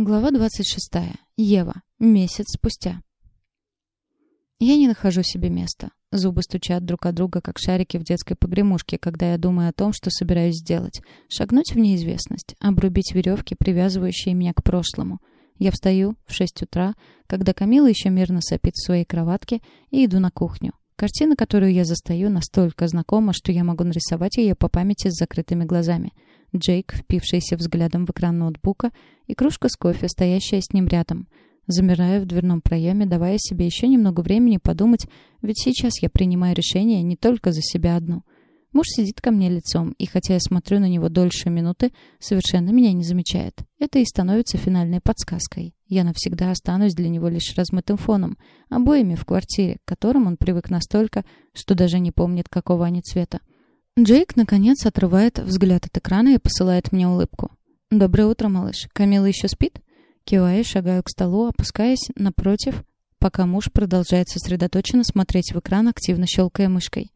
Глава 26. Ева. Месяц спустя. Я не нахожу себе места. Зубы стучат друг от друга, как шарики в детской погремушке, когда я думаю о том, что собираюсь сделать. Шагнуть в неизвестность, обрубить веревки, привязывающие меня к прошлому. Я встаю в 6 утра, когда Камила еще мирно сопит в своей кроватке, и иду на кухню. Картина, которую я застаю, настолько знакома, что я могу нарисовать ее по памяти с закрытыми глазами — Джейк, впившийся взглядом в экран ноутбука, и кружка с кофе, стоящая с ним рядом. Замирая в дверном проеме, давая себе еще немного времени подумать, ведь сейчас я принимаю решение не только за себя одну. Муж сидит ко мне лицом, и хотя я смотрю на него дольше минуты, совершенно меня не замечает. Это и становится финальной подсказкой. Я навсегда останусь для него лишь размытым фоном, обоими в квартире, к которым он привык настолько, что даже не помнит, какого они цвета. Джейк, наконец, отрывает взгляд от экрана и посылает мне улыбку. «Доброе утро, малыш. Камила еще спит?» Киваю, шагаю к столу, опускаясь напротив, пока муж продолжает сосредоточенно смотреть в экран, активно щелкая мышкой.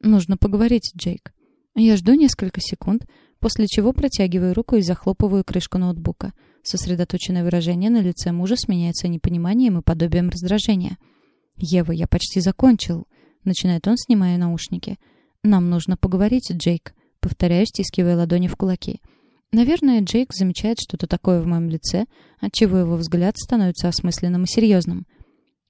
«Нужно поговорить, Джейк». Я жду несколько секунд, после чего протягиваю руку и захлопываю крышку ноутбука. Сосредоточенное выражение на лице мужа сменяется непониманием и подобием раздражения. «Ева, я почти закончил», — начинает он, снимая наушники. «Я «Нам нужно поговорить, Джейк», — повторяю, стискивая ладони в кулаки. Наверное, Джейк замечает что-то такое в моем лице, отчего его взгляд становится осмысленным и серьезным.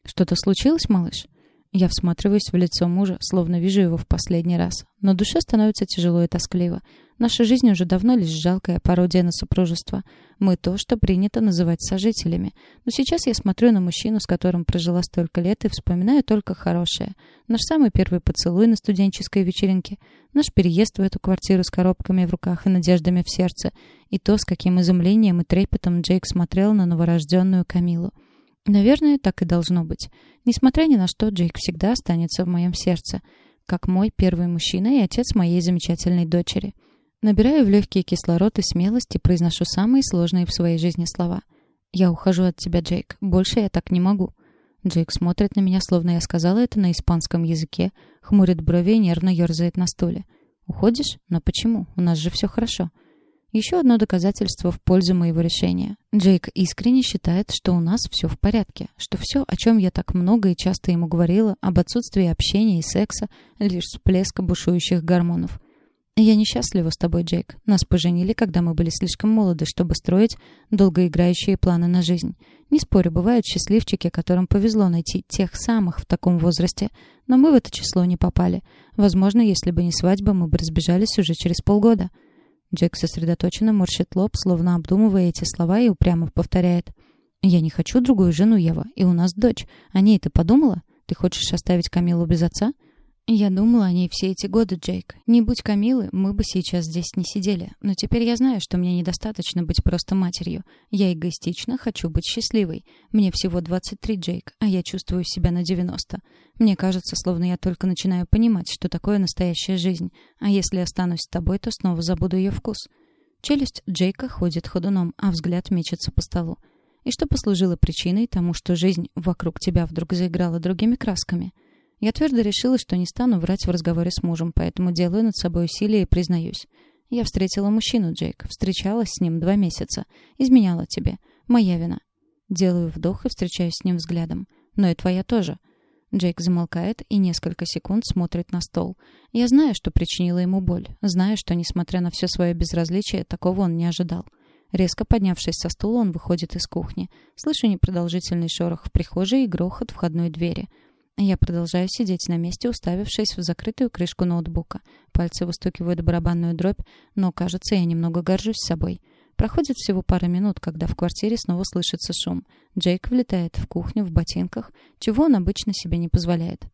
«Что-то случилось, малыш?» Я всматриваюсь в лицо мужа, словно вижу его в последний раз. Но душе становится тяжело и тоскливо. Наша жизнь уже давно лишь жалкая пародия на супружество. Мы то, что принято называть сожителями. Но сейчас я смотрю на мужчину, с которым прожила столько лет, и вспоминаю только хорошее. Наш самый первый поцелуй на студенческой вечеринке. Наш переезд в эту квартиру с коробками в руках и надеждами в сердце. И то, с каким изумлением и трепетом Джейк смотрел на новорожденную Камилу. Наверное, так и должно быть. Несмотря ни на что, Джейк всегда останется в моем сердце. Как мой первый мужчина и отец моей замечательной дочери. Набираю в легкие кислород и смелость и произношу самые сложные в своей жизни слова. «Я ухожу от тебя, Джейк. Больше я так не могу». Джейк смотрит на меня, словно я сказала это на испанском языке, хмурит брови и нервно ерзает на стуле. «Уходишь? Но почему? У нас же все хорошо». Еще одно доказательство в пользу моего решения. Джейк искренне считает, что у нас все в порядке, что все, о чем я так много и часто ему говорила, об отсутствии общения и секса, лишь всплеск бушующих гормонов. «Я несчастлива с тобой, Джейк. Нас поженили, когда мы были слишком молоды, чтобы строить долгоиграющие планы на жизнь. Не спорю, бывают счастливчики, которым повезло найти тех самых в таком возрасте, но мы в это число не попали. Возможно, если бы не свадьба, мы бы разбежались уже через полгода». Джейк сосредоточенно морщит лоб, словно обдумывая эти слова, и упрямо повторяет. «Я не хочу другую жену, Ева, и у нас дочь. О ней ты подумала? Ты хочешь оставить Камилу без отца?» Я думала о ней все эти годы, Джейк. Не будь Камилы, мы бы сейчас здесь не сидели. Но теперь я знаю, что мне недостаточно быть просто матерью. Я эгоистично хочу быть счастливой. Мне всего 23, Джейк, а я чувствую себя на 90. Мне кажется, словно я только начинаю понимать, что такое настоящая жизнь. А если останусь с тобой, то снова забуду ее вкус. Челюсть Джейка ходит ходуном, а взгляд мечется по столу. И что послужило причиной тому, что жизнь вокруг тебя вдруг заиграла другими красками — я твердо решила, что не стану врать в разговоре с мужем, поэтому делаю над собой усилия и признаюсь. Я встретила мужчину, Джейк. Встречалась с ним два месяца. Изменяла тебе. Моя вина. Делаю вдох и встречаюсь с ним взглядом. Но и твоя тоже. Джейк замолкает и несколько секунд смотрит на стол. Я знаю, что причинила ему боль. Знаю, что, несмотря на все свое безразличие, такого он не ожидал. Резко поднявшись со стула, он выходит из кухни. Слышу непродолжительный шорох в прихожей и грохот входной двери. Я продолжаю сидеть на месте, уставившись в закрытую крышку ноутбука. Пальцы выстукивают барабанную дробь, но, кажется, я немного горжусь собой. Проходит всего пара минут, когда в квартире снова слышится шум. Джейк влетает в кухню в ботинках, чего он обычно себе не позволяет.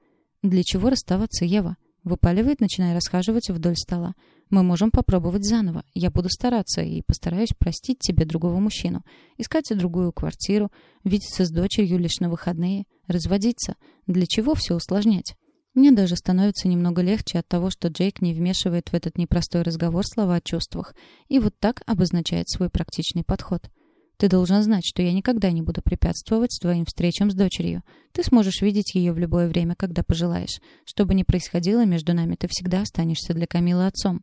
«Для чего расставаться, Ева?» Выпаливает, начиная расхаживать вдоль стола. Мы можем попробовать заново. Я буду стараться и постараюсь простить тебе другого мужчину. Искать другую квартиру, видеться с дочерью лишь на выходные, разводиться. Для чего все усложнять? Мне даже становится немного легче от того, что Джейк не вмешивает в этот непростой разговор слова о чувствах и вот так обозначает свой практичный подход. Ты должен знать, что я никогда не буду препятствовать твоим встречам с дочерью. Ты сможешь видеть ее в любое время, когда пожелаешь. Что бы ни происходило между нами, ты всегда останешься для Камилы отцом.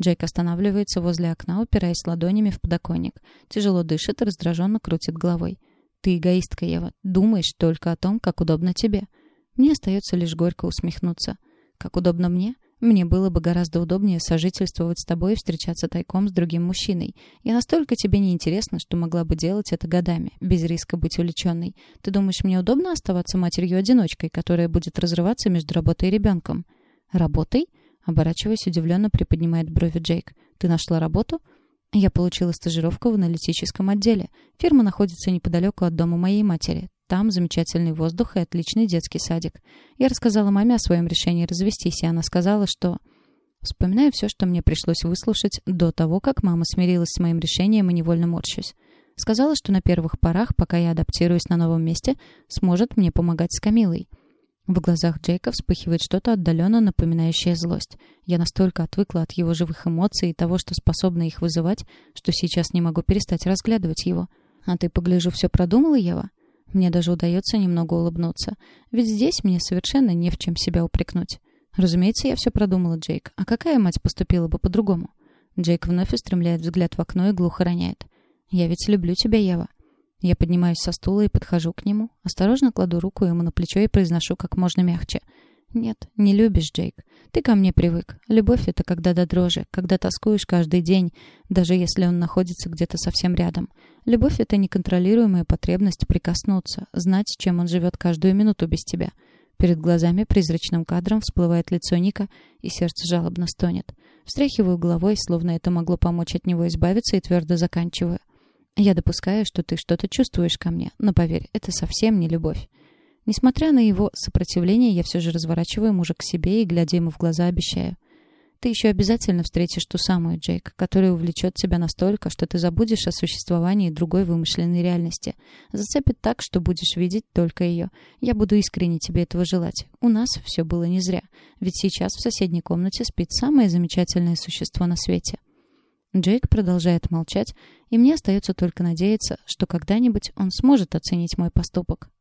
Джейк останавливается возле окна, упираясь ладонями в подоконник. Тяжело дышит и раздраженно крутит головой. «Ты эгоистка, Ева. Думаешь только о том, как удобно тебе». Мне остается лишь горько усмехнуться. «Как удобно мне? Мне было бы гораздо удобнее сожительствовать с тобой и встречаться тайком с другим мужчиной. Я настолько тебе не интересна, что могла бы делать это годами, без риска быть увлеченной. Ты думаешь, мне удобно оставаться матерью-одиночкой, которая будет разрываться между работой и ребенком? Работой? Оборачиваясь, удивленно приподнимает брови Джейк. Ты нашла работу? Я получила стажировку в аналитическом отделе. Фирма находится неподалеку от дома моей матери. Там замечательный воздух и отличный детский садик. Я рассказала маме о своем решении развестись, и она сказала, что... Вспоминаю все, что мне пришлось выслушать до того, как мама смирилась с моим решением и невольно морщусь. Сказала, что на первых порах, пока я адаптируюсь на новом месте, сможет мне помогать с Камилой. В глазах Джейка вспыхивает что-то отдаленно напоминающее злость. Я настолько отвыкла от его живых эмоций и того, что способна их вызывать, что сейчас не могу перестать разглядывать его. «А ты, погляжу, все продумала, Ева?» Мне даже удается немного улыбнуться. Ведь здесь мне совершенно не в чем себя упрекнуть. Разумеется, я все продумала, Джейк. А какая мать поступила бы по-другому? Джейк вновь устремляет взгляд в окно и глухо роняет. «Я ведь люблю тебя, Ева». Я поднимаюсь со стула и подхожу к нему. Осторожно кладу руку ему на плечо и произношу как можно мягче. «Нет, не любишь, Джейк. Ты ко мне привык. Любовь — это когда до дрожи, когда тоскуешь каждый день, даже если он находится где-то совсем рядом. Любовь — это неконтролируемая потребность прикоснуться, знать, чем он живет каждую минуту без тебя. Перед глазами призрачным кадром всплывает лицо Ника, и сердце жалобно стонет. Встряхиваю головой, словно это могло помочь от него избавиться, и твердо заканчиваю. Я допускаю, что ты что-то чувствуешь ко мне, но поверь, это совсем не любовь. Несмотря на его сопротивление, я все же разворачиваю мужа к себе и, глядя ему в глаза, обещаю. Ты еще обязательно встретишь ту самую, Джейк, которая увлечет тебя настолько, что ты забудешь о существовании другой вымышленной реальности. Зацепит так, что будешь видеть только ее. Я буду искренне тебе этого желать. У нас все было не зря. Ведь сейчас в соседней комнате спит самое замечательное существо на свете. Джейк продолжает молчать, и мне остается только надеяться, что когда-нибудь он сможет оценить мой поступок.